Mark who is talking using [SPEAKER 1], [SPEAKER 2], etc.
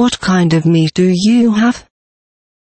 [SPEAKER 1] What kind of meat do you have?